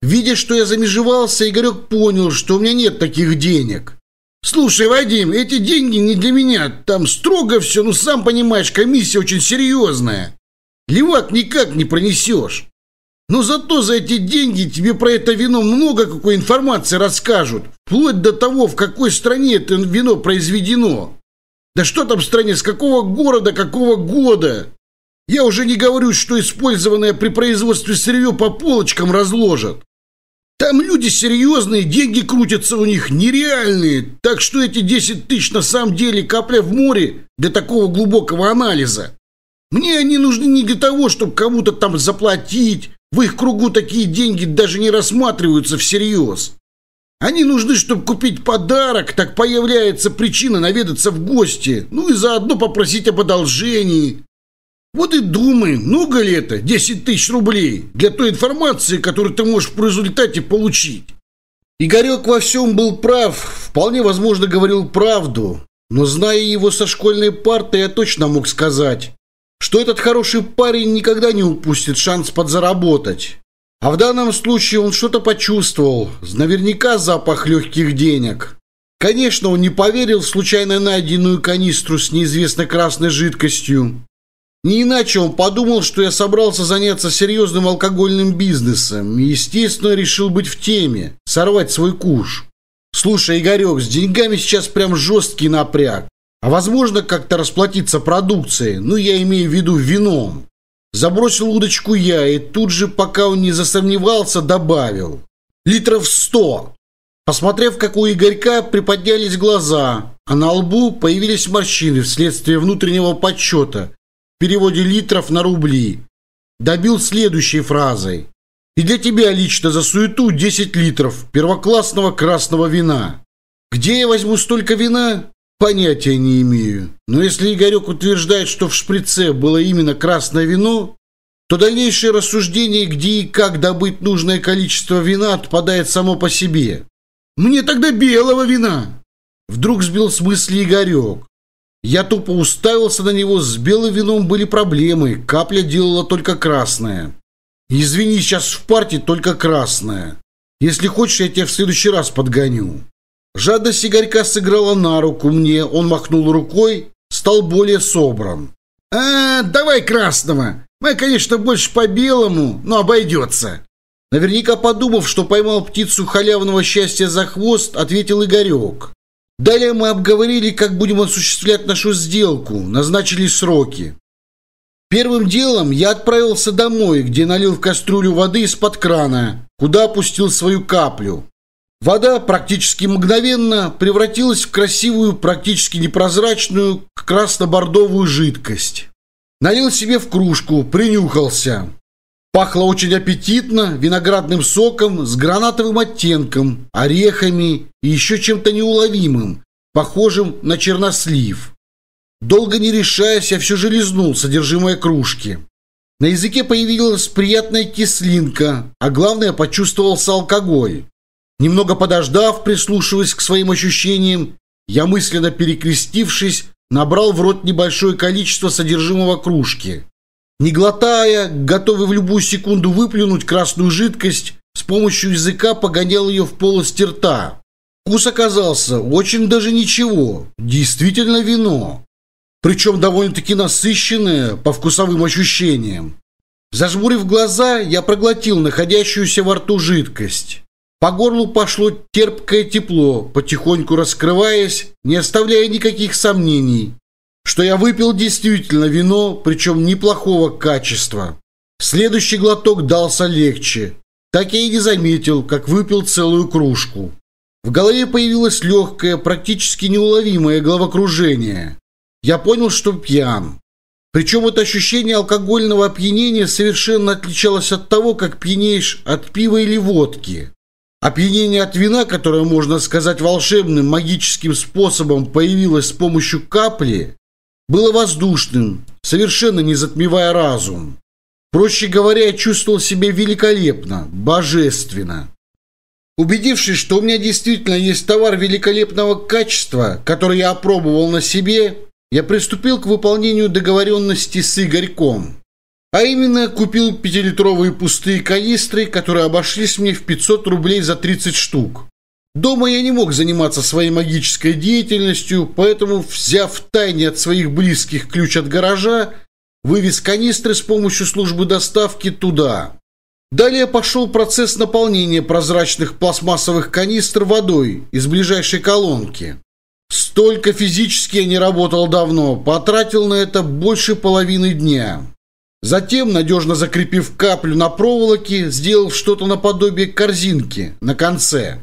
Видя, что я замежевался, Игорек понял, что у меня нет таких денег. Слушай, Вадим, эти деньги не для меня. Там строго все, ну сам понимаешь, комиссия очень серьезная. Левак никак не пронесешь. Но зато за эти деньги тебе про это вино много какой информации расскажут. Вплоть до того, в какой стране это вино произведено. Да что там в стране, с какого города, какого года? Я уже не говорю, что использованное при производстве сырье по полочкам разложат. Там люди серьезные, деньги крутятся у них нереальные, так что эти 10 тысяч на самом деле капля в море для такого глубокого анализа. Мне они нужны не для того, чтобы кому-то там заплатить, в их кругу такие деньги даже не рассматриваются всерьез. Они нужны, чтобы купить подарок, так появляется причина наведаться в гости, ну и заодно попросить об одолжении. Вот и думай, много ли это 10 тысяч рублей для той информации, которую ты можешь в результате получить? Игорек во всем был прав, вполне возможно говорил правду, но зная его со школьной парты, я точно мог сказать, что этот хороший парень никогда не упустит шанс подзаработать. А в данном случае он что-то почувствовал, наверняка запах легких денег. Конечно, он не поверил в случайно найденную канистру с неизвестной красной жидкостью, не иначе он подумал, что я собрался заняться серьезным алкогольным бизнесом и, естественно, решил быть в теме, сорвать свой куш. Слушай, Игорек, с деньгами сейчас прям жесткий напряг. А возможно как-то расплатиться продукцией, ну я имею в виду вином. Забросил удочку я и тут же, пока он не засомневался, добавил. Литров сто. Посмотрев, как у Игорька приподнялись глаза, а на лбу появились морщины вследствие внутреннего подсчета – переводе литров на рубли. Добил следующей фразой. И для тебя лично за суету 10 литров первоклассного красного вина. Где я возьму столько вина? Понятия не имею. Но если Игорек утверждает, что в шприце было именно красное вино, то дальнейшее рассуждение, где и как добыть нужное количество вина, отпадает само по себе. Мне тогда белого вина. Вдруг сбил с мысли Игорек. Я тупо уставился на него, с белым вином были проблемы, капля делала только красная. Извини, сейчас в партии только красная. Если хочешь, я тебя в следующий раз подгоню. Жада сигарька сыграла на руку мне, он махнул рукой, стал более собран. «А, давай красного! Мы, конечно, больше по белому, но обойдется!» Наверняка подумав, что поймал птицу халявного счастья за хвост, ответил Игорек. Далее мы обговорили, как будем осуществлять нашу сделку, назначили сроки. Первым делом я отправился домой, где налил в кастрюлю воды из-под крана, куда опустил свою каплю. Вода практически мгновенно превратилась в красивую, практически непрозрачную, красно-бордовую жидкость. Налил себе в кружку, принюхался. Пахло очень аппетитно виноградным соком с гранатовым оттенком, орехами и еще чем-то неуловимым, похожим на чернослив. Долго не решаясь, я все же лизнул содержимое кружки. На языке появилась приятная кислинка, а главное, почувствовался алкоголь. Немного подождав, прислушиваясь к своим ощущениям, я мысленно перекрестившись, набрал в рот небольшое количество содержимого кружки не глотая, готовый в любую секунду выплюнуть красную жидкость, с помощью языка погонял ее в полость рта. Вкус оказался очень даже ничего, действительно вино. Причем довольно-таки насыщенное по вкусовым ощущениям. Зажмурив глаза, я проглотил находящуюся во рту жидкость. По горлу пошло терпкое тепло, потихоньку раскрываясь, не оставляя никаких сомнений что я выпил действительно вино, причем неплохого качества. Следующий глоток дался легче. Так я и не заметил, как выпил целую кружку. В голове появилось легкое, практически неуловимое головокружение. Я понял, что пьян. Причем это ощущение алкогольного опьянения совершенно отличалось от того, как пьянеешь от пива или водки. Опьянение от вина, которое, можно сказать, волшебным магическим способом появилось с помощью капли, было воздушным, совершенно не затмевая разум. Проще говоря, я чувствовал себя великолепно, божественно. Убедившись, что у меня действительно есть товар великолепного качества, который я опробовал на себе, я приступил к выполнению договоренности с Игорьком. А именно, купил пятилитровые пустые канистры, которые обошлись мне в 500 рублей за 30 штук. Дома я не мог заниматься своей магической деятельностью, поэтому, взяв в тайне от своих близких ключ от гаража, вывез канистры с помощью службы доставки туда. Далее пошел процесс наполнения прозрачных пластмассовых канистр водой из ближайшей колонки. Столько физически я не работал давно, потратил на это больше половины дня. Затем, надежно закрепив каплю на проволоке, сделал что-то наподобие корзинки на конце.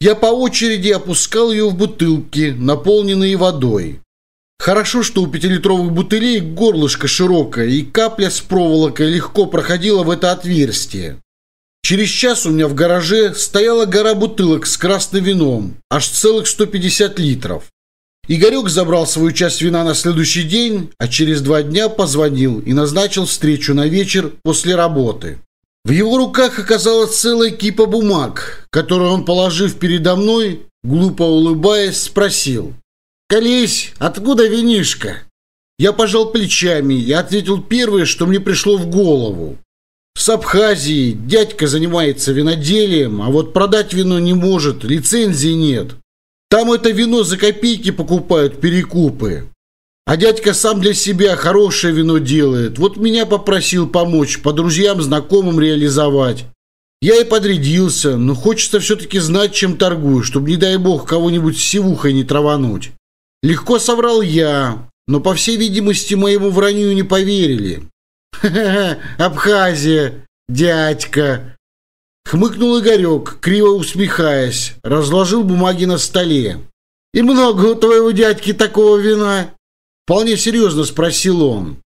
Я по очереди опускал ее в бутылки, наполненные водой. Хорошо, что у пятилитровых бутылей горлышко широкое, и капля с проволокой легко проходила в это отверстие. Через час у меня в гараже стояла гора бутылок с красным вином, аж целых 150 литров. Игорек забрал свою часть вина на следующий день, а через два дня позвонил и назначил встречу на вечер после работы. В его руках оказалась целая кипа бумаг, которую он, положив передо мной, глупо улыбаясь, спросил. «Колесь, откуда винишка?» Я пожал плечами и ответил первое, что мне пришло в голову. С Абхазии дядька занимается виноделием, а вот продать вино не может, лицензии нет. Там это вино за копейки покупают перекупы. А дядька сам для себя хорошее вино делает. Вот меня попросил помочь, по друзьям, знакомым реализовать. Я и подрядился, но хочется все-таки знать, чем торгую, чтобы, не дай бог, кого-нибудь сивухой не травануть. Легко соврал я, но, по всей видимости, моему вранью не поверили. «Ха-ха-ха, Абхазия, дядька!» Хмыкнул Игорек, криво усмехаясь, разложил бумаги на столе. «И много у твоего дядьки такого вина!» Вполне серьезно спросил он.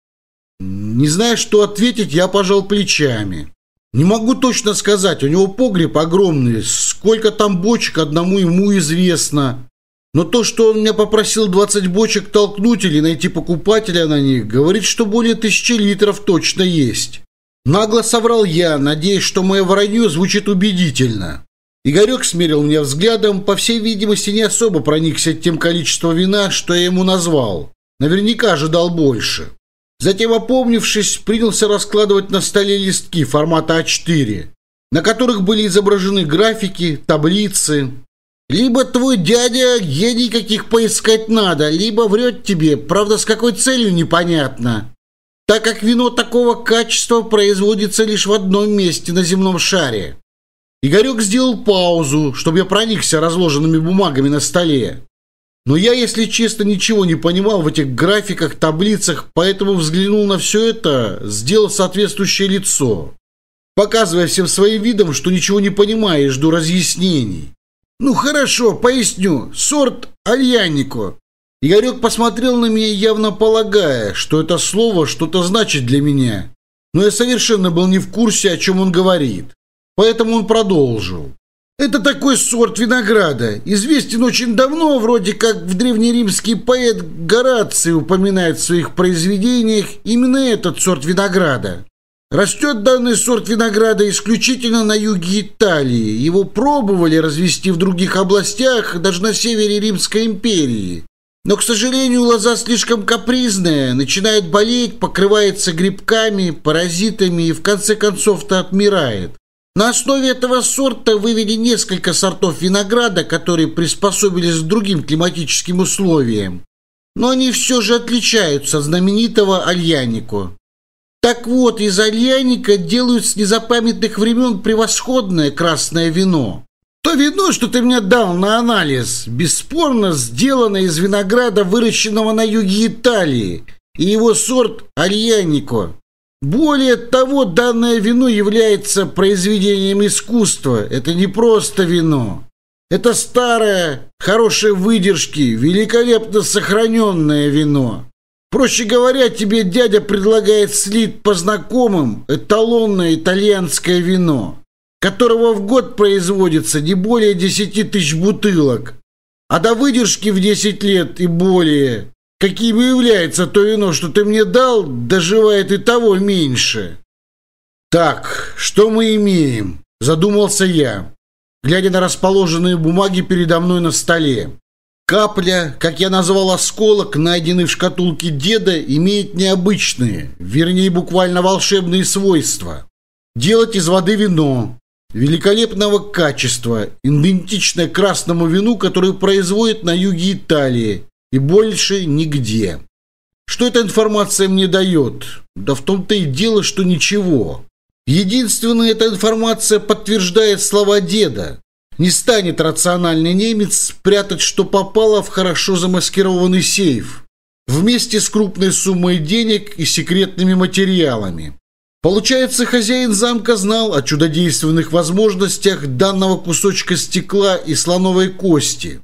Не зная, что ответить, я пожал плечами. Не могу точно сказать, у него погреб огромный, сколько там бочек одному ему известно. Но то, что он меня попросил 20 бочек толкнуть или найти покупателя на них, говорит, что более тысячи литров точно есть. Нагло соврал я, надеясь, что мое вранье звучит убедительно. Игорек смерил меня взглядом, по всей видимости, не особо проникся тем количеством вина, что я ему назвал. Наверняка ожидал больше. Затем, опомнившись, принялся раскладывать на столе листки формата А4, на которых были изображены графики, таблицы. «Либо твой дядя гений каких поискать надо, либо врет тебе, правда, с какой целью непонятно, так как вино такого качества производится лишь в одном месте на земном шаре». Игорек сделал паузу, чтобы я проникся разложенными бумагами на столе. Но я, если честно, ничего не понимал в этих графиках, таблицах, поэтому взглянул на все это, сделал соответствующее лицо, показывая всем своим видом, что ничего не понимаю и жду разъяснений. «Ну хорошо, поясню. Сорт Альянико». Игорек посмотрел на меня, явно полагая, что это слово что-то значит для меня. Но я совершенно был не в курсе, о чем он говорит. Поэтому он продолжил. Это такой сорт винограда, известен очень давно, вроде как в древнеримский поэт Гораций упоминает в своих произведениях именно этот сорт винограда. Растет данный сорт винограда исключительно на юге Италии. Его пробовали развести в других областях, даже на севере Римской империи. Но, к сожалению, лоза слишком капризная, начинает болеть, покрывается грибками, паразитами и в конце концов-то отмирает. На основе этого сорта вывели несколько сортов винограда, которые приспособились к другим климатическим условиям. Но они все же отличаются от знаменитого альянику. Так вот, из альяника делают с незапамятных времен превосходное красное вино. То вино, что ты мне дал на анализ, бесспорно сделано из винограда, выращенного на юге Италии, и его сорт альянико. Более того, данное вино является произведением искусства. Это не просто вино. Это старое, хорошее выдержки, великолепно сохраненное вино. Проще говоря, тебе дядя предлагает слить по знакомым эталонное итальянское вино, которого в год производится не более 10 тысяч бутылок, а до выдержки в 10 лет и более каким и является то вино, что ты мне дал, доживает и того меньше. Так, что мы имеем? Задумался я, глядя на расположенные бумаги передо мной на столе. Капля, как я назвал осколок, найденный в шкатулке деда, имеет необычные, вернее буквально волшебные свойства. Делать из воды вино, великолепного качества, идентичное красному вину, которое производят на юге Италии, и больше нигде. Что эта информация мне дает? Да в том-то и дело, что ничего. Единственная эта информация подтверждает слова деда. Не станет рациональный немец спрятать, что попало в хорошо замаскированный сейф, вместе с крупной суммой денег и секретными материалами. Получается, хозяин замка знал о чудодейственных возможностях данного кусочка стекла и слоновой кости.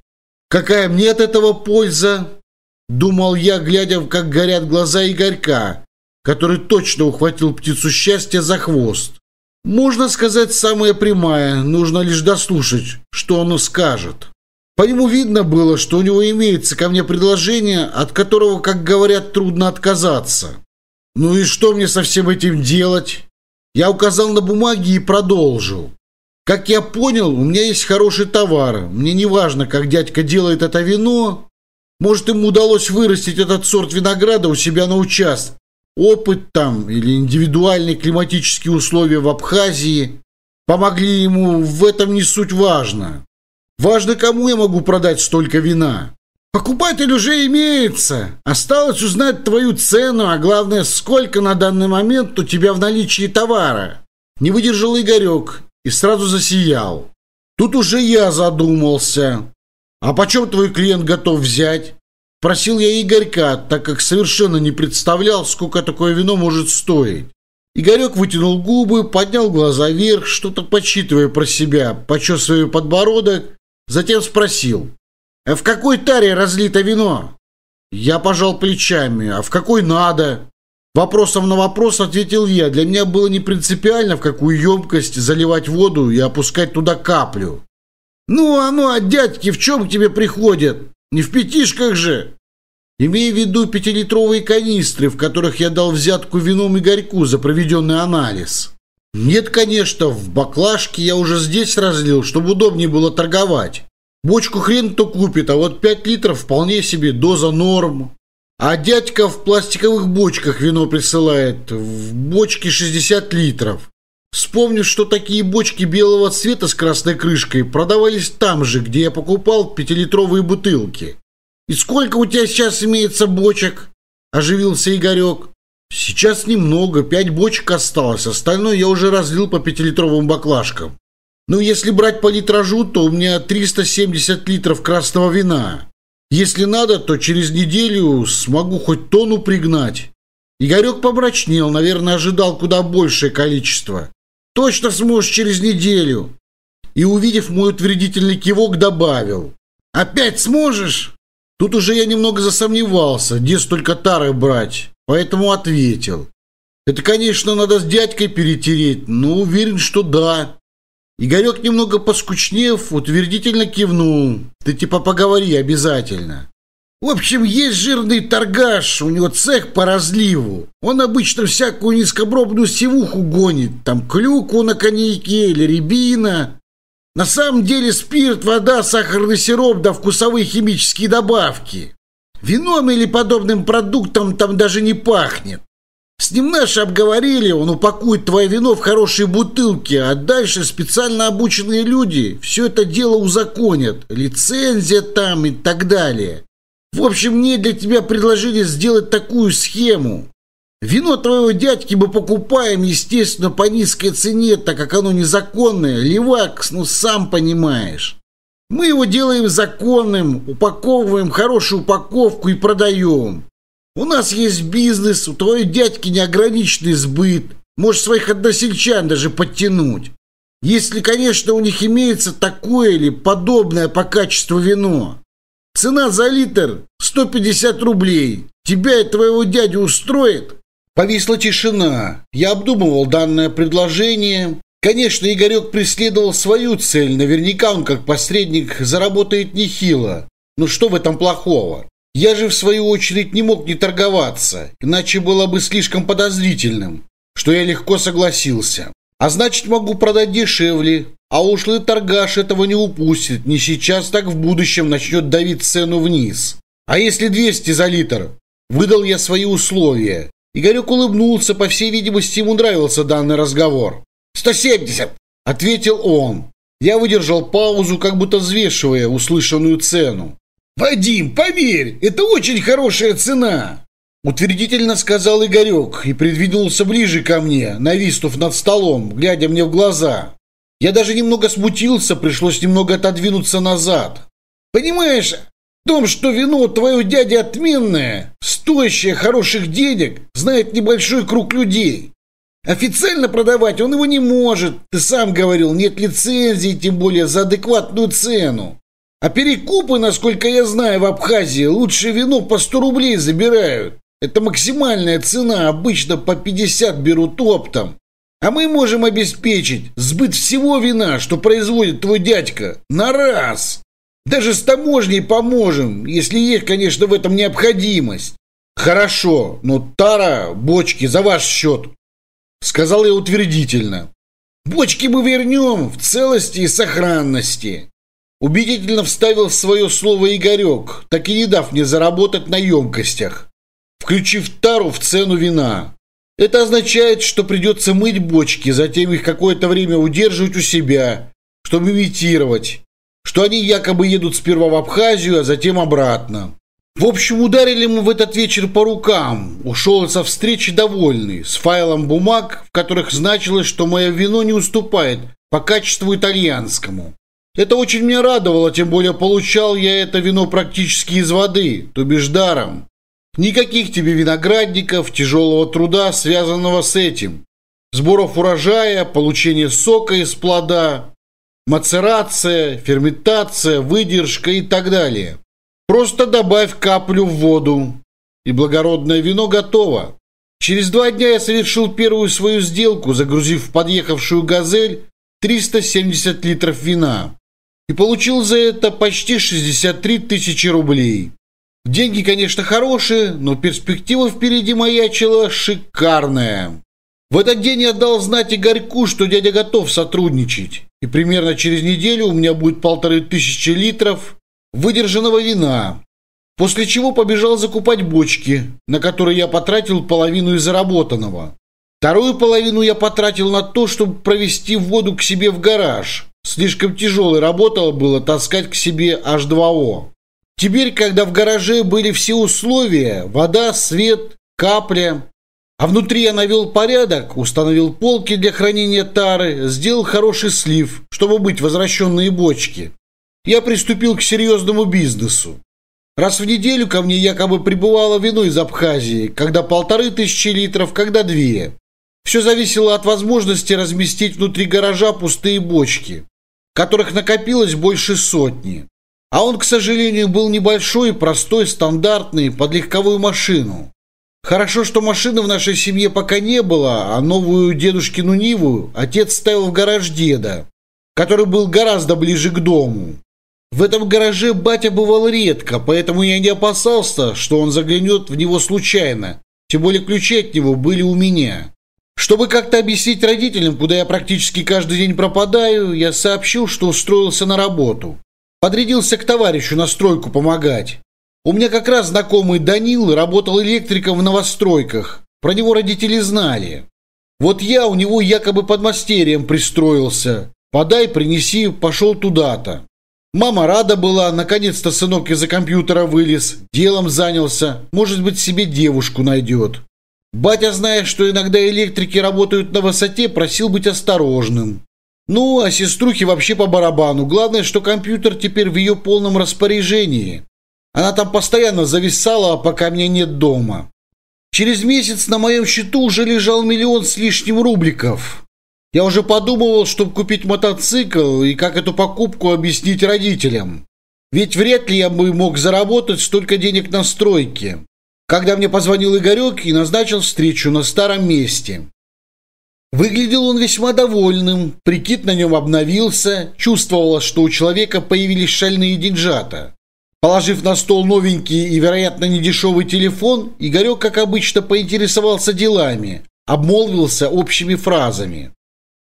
Какая мне от этого польза? Думал я, глядя, как горят глаза Игорька, который точно ухватил птицу счастья за хвост. Можно сказать, самая прямая, нужно лишь дослушать, что оно скажет. По нему видно было, что у него имеется ко мне предложение, от которого, как говорят, трудно отказаться. Ну и что мне со всем этим делать? Я указал на бумаги и продолжил. Как я понял, у меня есть хороший товар. Мне не важно, как дядька делает это вино. Может, ему удалось вырастить этот сорт винограда у себя на участке. Опыт там или индивидуальные климатические условия в Абхазии помогли ему, в этом не суть важно. Важно, кому я могу продать столько вина. Покупатель уже имеется. Осталось узнать твою цену, а главное, сколько на данный момент у тебя в наличии товара. Не выдержал Игорек и сразу засиял. Тут уже я задумался. «А почем твой клиент готов взять?» Просил я Игорька, так как совершенно не представлял, сколько такое вино может стоить. Игорек вытянул губы, поднял глаза вверх, что-то подсчитывая про себя, почесывая подбородок, затем спросил. «А в какой таре разлито вино?» Я пожал плечами. «А в какой надо?» Вопросом на вопрос ответил я. Для меня было не принципиально, в какую емкость заливать воду и опускать туда каплю. «Ну, а ну, а дядьки, в чем к тебе приходят? Не в пятишках же!» Имея в виду пятилитровые канистры, в которых я дал взятку вином и горьку за проведенный анализ. Нет, конечно, в баклажке я уже здесь разлил, чтобы удобнее было торговать. Бочку хрен кто купит, а вот 5 литров вполне себе доза норм. А дядька в пластиковых бочках вино присылает, в бочке 60 литров. Вспомнив, что такие бочки белого цвета с красной крышкой продавались там же, где я покупал пятилитровые бутылки. «И сколько у тебя сейчас имеется бочек?» – оживился Игорек. «Сейчас немного, пять бочек осталось, остальное я уже разлил по пятилитровым баклажкам. Ну, если брать по литражу, то у меня 370 литров красного вина, если надо, то через неделю смогу хоть тону пригнать. Игорек побрачнел, наверное, ожидал куда большее количество. Точно сможешь через неделю. И, увидев мой утвердительный кивок, добавил. Опять сможешь? Тут уже я немного засомневался, где столько тары брать, поэтому ответил. Это, конечно, надо с дядькой перетереть, но уверен, что да. Игорек немного поскучнев, утвердительно кивнул. Ты типа поговори обязательно. В общем, есть жирный торгаш, у него цех по разливу. Он обычно всякую низкобробную севуху гонит, там клюку на коньяке или рябина. На самом деле спирт, вода, сахарный сироп да вкусовые химические добавки. Вином или подобным продуктом там даже не пахнет. С Снимай обговорили, он упакует твое вино в хорошие бутылки, а дальше специально обученные люди все это дело узаконят, лицензия там и так далее. В общем, мне для тебя предложили сделать такую схему. Вино твоего дядьки мы покупаем, естественно, по низкой цене, так как оно незаконное, левакс, ну сам понимаешь. Мы его делаем законным, упаковываем хорошую упаковку и продаем. У нас есть бизнес, у твоей дядьки неограниченный сбыт. Можешь своих односельчан даже подтянуть. Если, конечно, у них имеется такое или подобное по качеству вино. Цена за литр 150 рублей. Тебя и твоего дяди устроит? Повисла тишина. Я обдумывал данное предложение. Конечно, Игорек преследовал свою цель. Наверняка он, как посредник, заработает нехило. Но что в этом плохого? Я же, в свою очередь, не мог не торговаться, иначе было бы слишком подозрительным, что я легко согласился. А значит, могу продать дешевле, а ушлый торгаш этого не упустит, не сейчас, так в будущем начнет давить цену вниз. А если 200 за литр? Выдал я свои условия. Игорек улыбнулся, по всей видимости, ему нравился данный разговор. «170!» — ответил он. Я выдержал паузу, как будто взвешивая услышанную цену. «Вадим, поверь, это очень хорошая цена!» Утвердительно сказал Игорек и придвинулся ближе ко мне, нависнув над столом, глядя мне в глаза. Я даже немного смутился, пришлось немного отодвинуться назад. «Понимаешь, в том, что вино твоего дяди отменное, стоящее хороших денег, знает небольшой круг людей. Официально продавать он его не может, ты сам говорил, нет лицензии, тем более за адекватную цену. А перекупы, насколько я знаю, в Абхазии лучшее вино по 100 рублей забирают. Это максимальная цена, обычно по 50 берут оптом. А мы можем обеспечить сбыт всего вина, что производит твой дядька, на раз. Даже с таможней поможем, если есть, конечно, в этом необходимость. Хорошо, но тара, бочки за ваш счет, сказал я утвердительно. Бочки мы вернем в целости и сохранности убедительно вставил в свое слово Игорек, так и не дав мне заработать на емкостях, включив тару в цену вина. Это означает, что придется мыть бочки, затем их какое-то время удерживать у себя, чтобы имитировать, что они якобы едут сперва в Абхазию, а затем обратно. В общем, ударили мы в этот вечер по рукам. Ушел со встречи довольный, с файлом бумаг, в которых значилось, что мое вино не уступает по качеству итальянскому. Это очень меня радовало, тем более получал я это вино практически из воды, то бишь даром. Никаких тебе виноградников, тяжелого труда, связанного с этим. Сборов урожая, получение сока из плода, мацерация, ферментация, выдержка и так далее. Просто добавь каплю в воду, и благородное вино готово. Через два дня я совершил первую свою сделку, загрузив в подъехавшую «Газель» 370 литров вина и получил за это почти 63 тысячи рублей. Деньги, конечно, хорошие, но перспектива впереди маячила шикарная. В этот день я дал знать Игорьку, что дядя готов сотрудничать. И примерно через неделю у меня будет полторы тысячи литров выдержанного вина. После чего побежал закупать бочки, на которые я потратил половину из заработанного. Вторую половину я потратил на то, чтобы провести воду к себе в гараж – Слишком тяжелой работало было таскать к себе H2O. Теперь, когда в гараже были все условия, вода, свет, капля, а внутри я навел порядок, установил полки для хранения тары, сделал хороший слив, чтобы быть возвращенные бочки. Я приступил к серьезному бизнесу. Раз в неделю ко мне якобы прибывало вино из Абхазии, когда полторы тысячи литров, когда две. Все зависело от возможности разместить внутри гаража пустые бочки которых накопилось больше сотни. А он, к сожалению, был небольшой, простой, стандартный, под легковую машину. Хорошо, что машины в нашей семье пока не было, а новую дедушкину Ниву отец ставил в гараж деда, который был гораздо ближе к дому. В этом гараже батя бывал редко, поэтому я не опасался, что он заглянет в него случайно, тем более ключи от него были у меня. Чтобы как-то объяснить родителям, куда я практически каждый день пропадаю, я сообщил, что устроился на работу. Подрядился к товарищу на стройку помогать. У меня как раз знакомый Данил работал электриком в новостройках. Про него родители знали. Вот я у него якобы под мастерием пристроился. Подай, принеси, пошел туда-то. Мама рада была, наконец-то сынок из-за компьютера вылез, делом занялся, может быть, себе девушку найдет. Батя зная, что иногда электрики работают на высоте, просил быть осторожным. Ну, а сеструхе вообще по барабану. Главное, что компьютер теперь в ее полном распоряжении. Она там постоянно зависала, а пока меня нет дома. Через месяц на моем счету уже лежал миллион с лишним рубликов. Я уже подумывал, чтобы купить мотоцикл и как эту покупку объяснить родителям. Ведь вряд ли я бы мог заработать столько денег на стройке. Когда мне позвонил Игорек и назначил встречу на старом месте. Выглядел он весьма довольным, прикид на нем обновился, чувствовалось, что у человека появились шальные деньжата. Положив на стол новенький и, вероятно, недешевый телефон, Игорек, как обычно, поинтересовался делами, обмолвился общими фразами.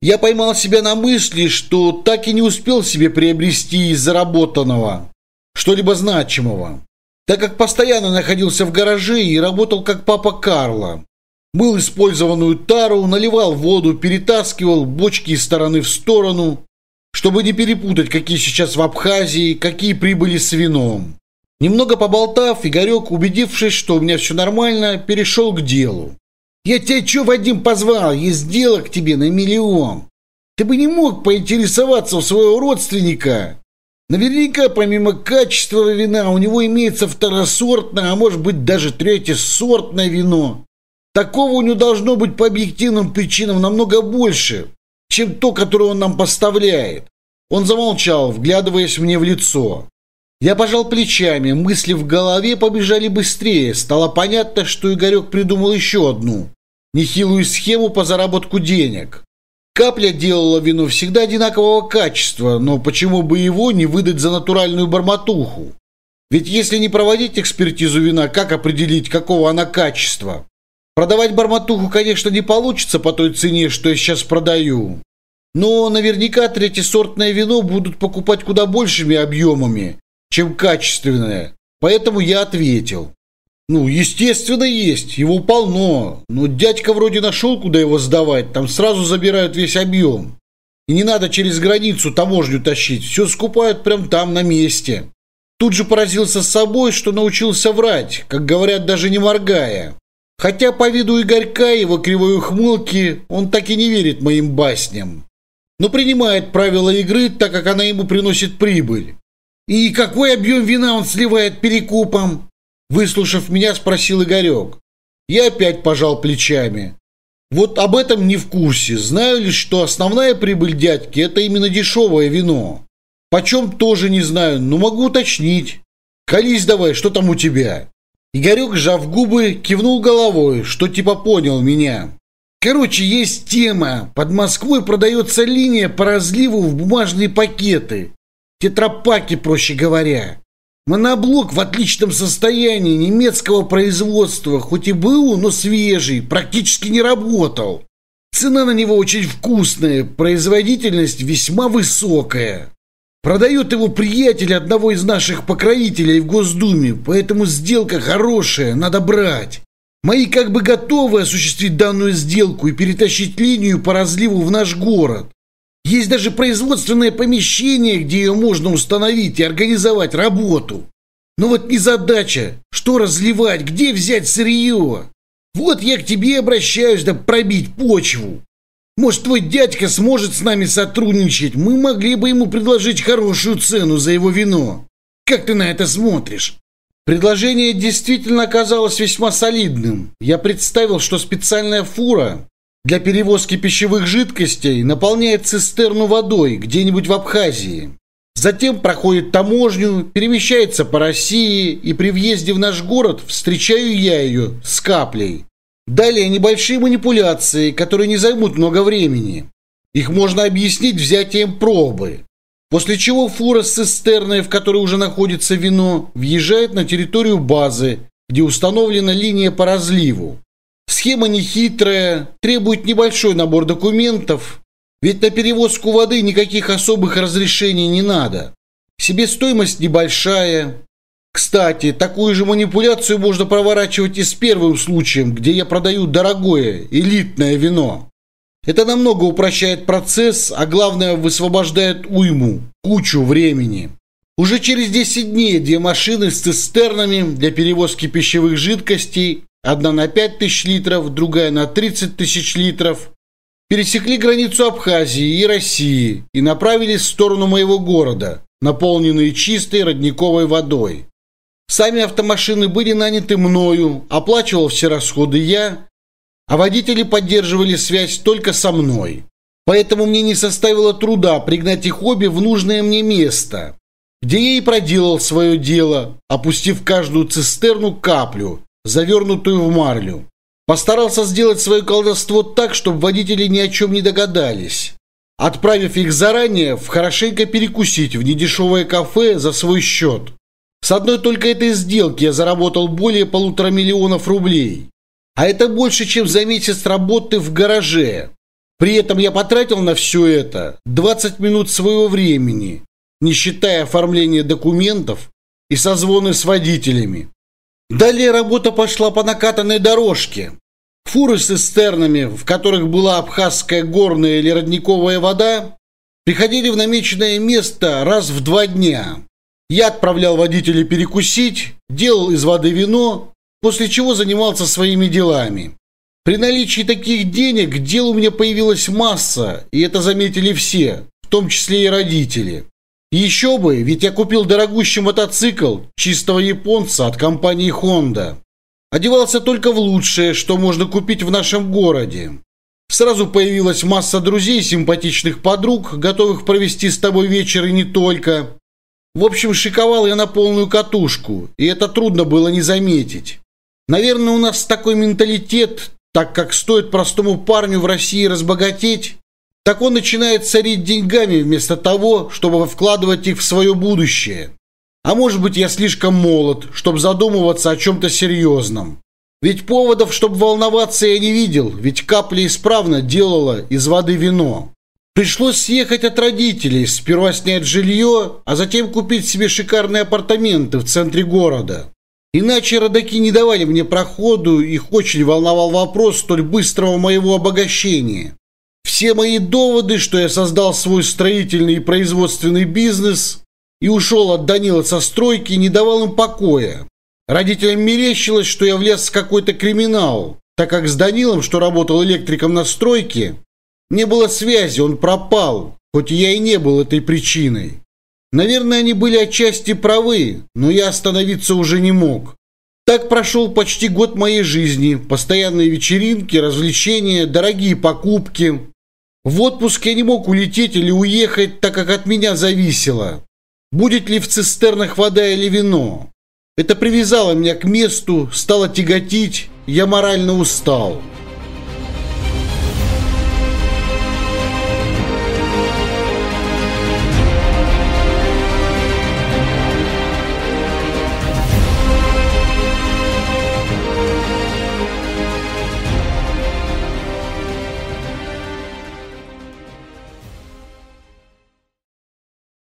Я поймал себя на мысли, что так и не успел себе приобрести из заработанного что-либо значимого так как постоянно находился в гараже и работал как папа Карла, Был использованную тару, наливал воду, перетаскивал бочки из стороны в сторону, чтобы не перепутать, какие сейчас в Абхазии, какие прибыли с вином. Немного поболтав, Игорек, убедившись, что у меня все нормально, перешел к делу. «Я тебя че, Вадим, позвал? Есть дело к тебе на миллион. Ты бы не мог поинтересоваться у своего родственника?» Наверняка, помимо качества вина, у него имеется второсортное, а может быть даже третьесортное вино. Такого у него должно быть по объективным причинам намного больше, чем то, которое он нам поставляет. Он замолчал, вглядываясь мне в лицо. Я пожал плечами, мысли в голове побежали быстрее. Стало понятно, что Игорек придумал еще одну нехилую схему по заработку денег. Капля делала вино всегда одинакового качества, но почему бы его не выдать за натуральную барматуху? Ведь если не проводить экспертизу вина, как определить, какого она качества? Продавать барматуху, конечно, не получится по той цене, что я сейчас продаю. Но наверняка третьесортное вино будут покупать куда большими объемами, чем качественное. Поэтому я ответил. Ну, естественно, есть. Его полно. Но дядька вроде нашел, куда его сдавать. Там сразу забирают весь объем. И не надо через границу таможню тащить. Все скупают прям там, на месте. Тут же поразился собой, что научился врать, как говорят, даже не моргая. Хотя по виду Игорька и его кривой ухмылки он так и не верит моим басням. Но принимает правила игры, так как она ему приносит прибыль. И какой объем вина он сливает перекупом? Выслушав меня, спросил Игорек. Я опять пожал плечами. Вот об этом не в курсе. Знаю лишь, что основная прибыль дядьки – это именно дешевое вино. Почем тоже не знаю, но могу уточнить. Колись давай, что там у тебя?» Игорек, сжав губы, кивнул головой, что типа понял меня. Короче, есть тема. Под Москвой продается линия по разливу в бумажные пакеты. Тетрапаки, проще говоря. Моноблок, в отличном состоянии немецкого производства, хоть и был, но свежий, практически не работал. Цена на него очень вкусная, производительность весьма высокая. Продает его приятель одного из наших покровителей в Госдуме, поэтому сделка хорошая, надо брать. Мои как бы готовы осуществить данную сделку и перетащить линию по разливу в наш город. Есть даже производственное помещение, где ее можно установить и организовать работу. Но вот не задача, что разливать, где взять сырье. Вот я к тебе обращаюсь, да пробить почву. Может, твой дядька сможет с нами сотрудничать. Мы могли бы ему предложить хорошую цену за его вино. Как ты на это смотришь? Предложение действительно оказалось весьма солидным. Я представил, что специальная фура для перевозки пищевых жидкостей наполняет цистерну водой где-нибудь в Абхазии. Затем проходит таможню, перемещается по России, и при въезде в наш город встречаю я ее с каплей. Далее небольшие манипуляции, которые не займут много времени. Их можно объяснить взятием пробы. После чего фура с цистерной, в которой уже находится вино, въезжает на территорию базы, где установлена линия по разливу. Схема нехитрая, требует небольшой набор документов, ведь на перевозку воды никаких особых разрешений не надо. Себестоимость небольшая. Кстати, такую же манипуляцию можно проворачивать и с первым случаем, где я продаю дорогое, элитное вино. Это намного упрощает процесс, а главное высвобождает уйму, кучу времени. Уже через 10 дней две машины с цистернами для перевозки пищевых жидкостей одна на 5 тысяч литров, другая на 30 тысяч литров, пересекли границу Абхазии и России и направились в сторону моего города, наполненные чистой родниковой водой. Сами автомашины были наняты мною, оплачивал все расходы я, а водители поддерживали связь только со мной. Поэтому мне не составило труда пригнать их обе в нужное мне место, где я и проделал свое дело, опустив каждую цистерну каплю – завернутую в марлю. Постарался сделать свое колдовство так, чтобы водители ни о чем не догадались, отправив их заранее в хорошенько перекусить в недешевое кафе за свой счет. С одной только этой сделки я заработал более полутора миллионов рублей. А это больше, чем за месяц работы в гараже. При этом я потратил на все это 20 минут своего времени, не считая оформления документов и созвоны с водителями. Далее работа пошла по накатанной дорожке. Фуры с цистернами, в которых была абхазская горная или родниковая вода, приходили в намеченное место раз в два дня. Я отправлял водителей перекусить, делал из воды вино, после чего занимался своими делами. При наличии таких денег дел у меня появилась масса, и это заметили все, в том числе и родители. Еще бы, ведь я купил дорогущий мотоцикл чистого японца от компании Honda. Одевался только в лучшее, что можно купить в нашем городе. Сразу появилась масса друзей, симпатичных подруг, готовых провести с тобой вечер и не только. В общем, шиковал я на полную катушку, и это трудно было не заметить. Наверное, у нас такой менталитет, так как стоит простому парню в России разбогатеть, так он начинает царить деньгами вместо того, чтобы вкладывать их в свое будущее. А может быть, я слишком молод, чтобы задумываться о чем-то серьезном. Ведь поводов, чтобы волноваться, я не видел, ведь капля исправно делала из воды вино. Пришлось съехать от родителей, сперва снять жилье, а затем купить себе шикарные апартаменты в центре города. Иначе родаки не давали мне проходу, их очень волновал вопрос столь быстрого моего обогащения все мои доводы, что я создал свой строительный и производственный бизнес и ушел от Данила со стройки, не давал им покоя. Родителям мерещилось, что я влез в какой-то криминал, так как с Данилом, что работал электриком на стройке, не было связи, он пропал, хоть я и не был этой причиной. Наверное, они были отчасти правы, но я остановиться уже не мог. Так прошел почти год моей жизни. Постоянные вечеринки, развлечения, дорогие покупки. В отпуск я не мог улететь или уехать, так как от меня зависело, будет ли в цистернах вода или вино. Это привязало меня к месту, стало тяготить, я морально устал.